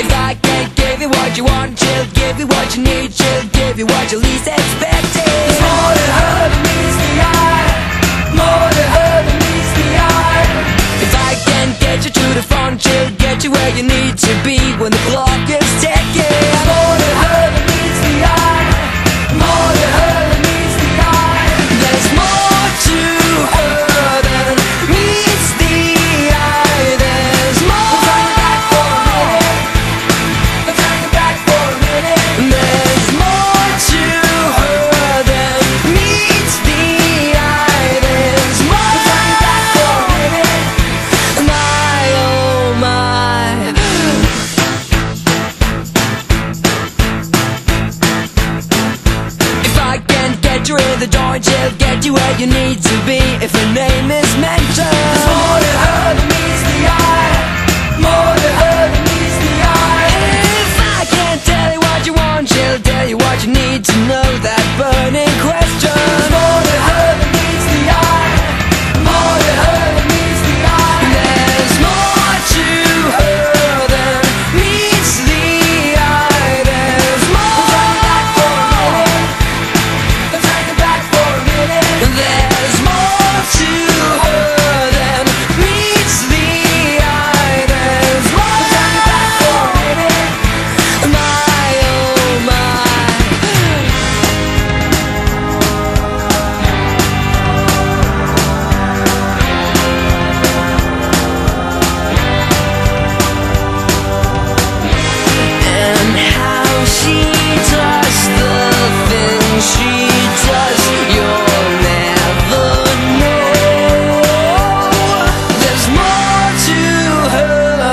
If I can't give you what you want, she'll give you what you need, she'll give you what you least expect. There's more her than meets the more than her than meets the. If I can get you to the front, she'll get you where you need to be when the clock is ticking. entry the door will get you where you need to be if a name is mentioned. More than her than meets the eye. More than her than meets the eye. If I can't tell you what you want, she'll tell you what you need to know. That burning.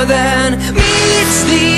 than meets the eye.